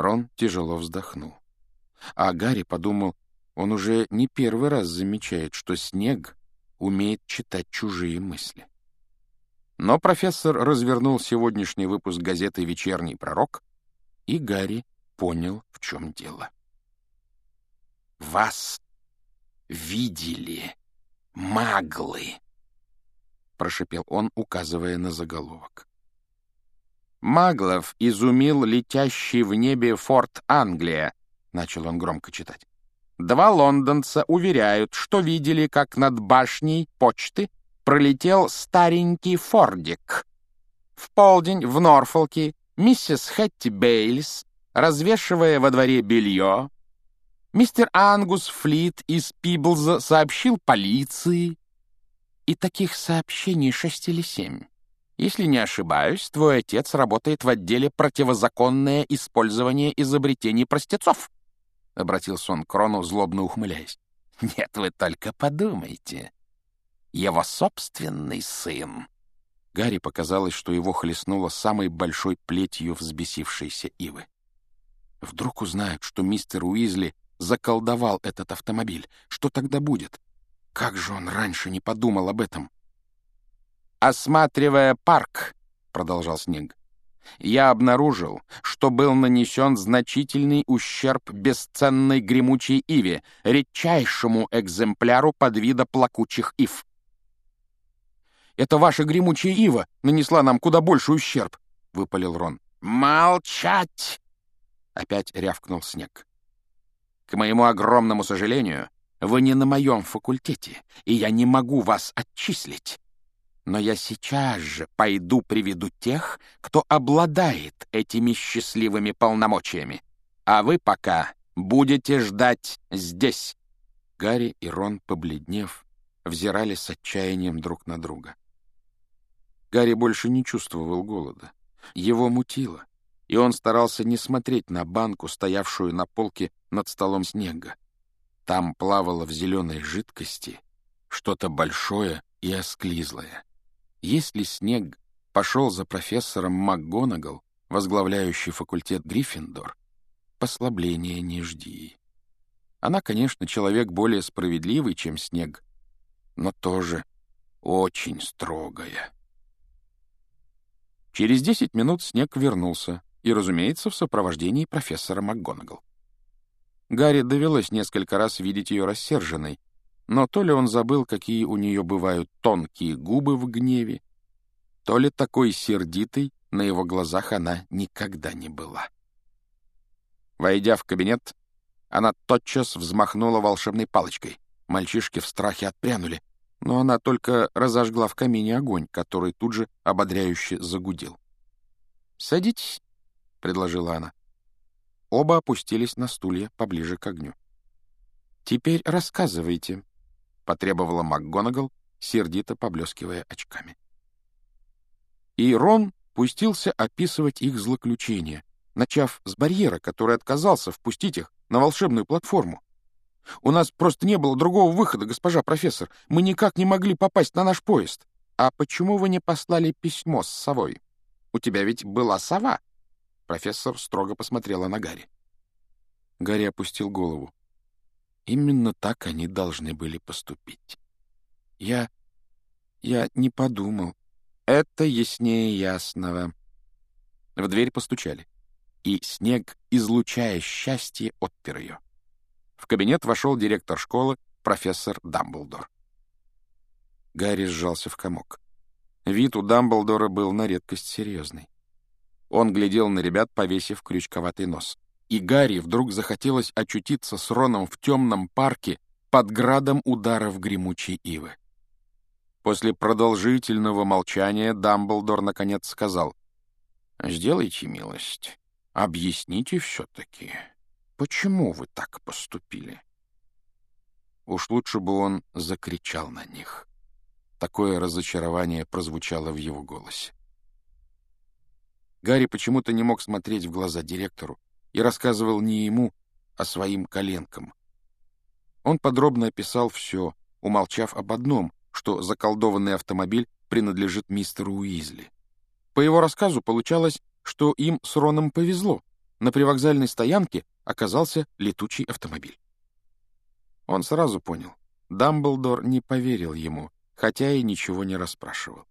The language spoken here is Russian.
Рон тяжело вздохнул. А Гарри подумал, он уже не первый раз замечает, что снег умеет читать чужие мысли. Но профессор развернул сегодняшний выпуск газеты «Вечерний пророк», и Гарри понял, в чем дело. «Вас видели маглы», — прошепел он, указывая на заголовок. «Маглов изумил летящий в небе форт Англия», — начал он громко читать. «Два лондонца уверяют, что видели, как над башней почты пролетел старенький фордик. В полдень в Норфолке миссис Хэтти Бейлс, развешивая во дворе белье, мистер Ангус Флит из Пиблза сообщил полиции. И таких сообщений шесть или семь. Если не ошибаюсь, твой отец работает в отделе «Противозаконное использование изобретений простецов», — обратился он к Рону, злобно ухмыляясь. «Нет, вы только подумайте. Его собственный сын». Гарри показалось, что его хлестнуло самой большой плетью взбесившейся ивы. Вдруг узнают, что мистер Уизли заколдовал этот автомобиль. Что тогда будет? Как же он раньше не подумал об этом? «Осматривая парк», — продолжал Снег, «я обнаружил, что был нанесен значительный ущерб бесценной гремучей иве, редчайшему экземпляру подвида плакучих ив». «Это ваша гремучая ива нанесла нам куда больше ущерб», — выпалил Рон. «Молчать!» — опять рявкнул Снег. «К моему огромному сожалению, вы не на моем факультете, и я не могу вас отчислить. Но я сейчас же пойду приведу тех, кто обладает этими счастливыми полномочиями. А вы пока будете ждать здесь». Гарри и Рон, побледнев, взирали с отчаянием друг на друга. Гарри больше не чувствовал голода. Его мутило, и он старался не смотреть на банку, стоявшую на полке над столом снега. Там плавало в зеленой жидкости что-то большое и осклизлое. Если Снег пошел за профессором МакГонагал, возглавляющий факультет Гриффиндор, послабления не жди. Она, конечно, человек более справедливый, чем Снег, но тоже очень строгая. Через десять минут Снег вернулся, и, разумеется, в сопровождении профессора МакГонагал. Гарри довелось несколько раз видеть ее рассерженной, но то ли он забыл, какие у нее бывают тонкие губы в гневе, то ли такой сердитой на его глазах она никогда не была. Войдя в кабинет, она тотчас взмахнула волшебной палочкой. Мальчишки в страхе отпрянули, но она только разожгла в камине огонь, который тут же ободряюще загудел. «Садитесь», — предложила она. Оба опустились на стулья поближе к огню. «Теперь рассказывайте», потребовала МакГонагал, сердито поблескивая очками. И Рон пустился описывать их злоключения, начав с барьера, который отказался впустить их на волшебную платформу. «У нас просто не было другого выхода, госпожа профессор. Мы никак не могли попасть на наш поезд. А почему вы не послали письмо с совой? У тебя ведь была сова?» Профессор строго посмотрела на Гарри. Гарри опустил голову. Именно так они должны были поступить. Я... я не подумал. Это яснее ясного. В дверь постучали, и снег, излучая счастье, отпер ее. В кабинет вошел директор школы, профессор Дамблдор. Гарри сжался в комок. Вид у Дамблдора был на редкость серьезный. Он глядел на ребят, повесив крючковатый нос и Гарри вдруг захотелось очутиться с Роном в темном парке под градом ударов гремучей ивы. После продолжительного молчания Дамблдор наконец сказал, «Сделайте милость, объясните все-таки, почему вы так поступили?» Уж лучше бы он закричал на них. Такое разочарование прозвучало в его голосе. Гарри почему-то не мог смотреть в глаза директору, и рассказывал не ему, а своим коленкам. Он подробно описал все, умолчав об одном, что заколдованный автомобиль принадлежит мистеру Уизли. По его рассказу получалось, что им с Роном повезло. на привокзальной стоянке оказался летучий автомобиль. Он сразу понял, Дамблдор не поверил ему, хотя и ничего не расспрашивал.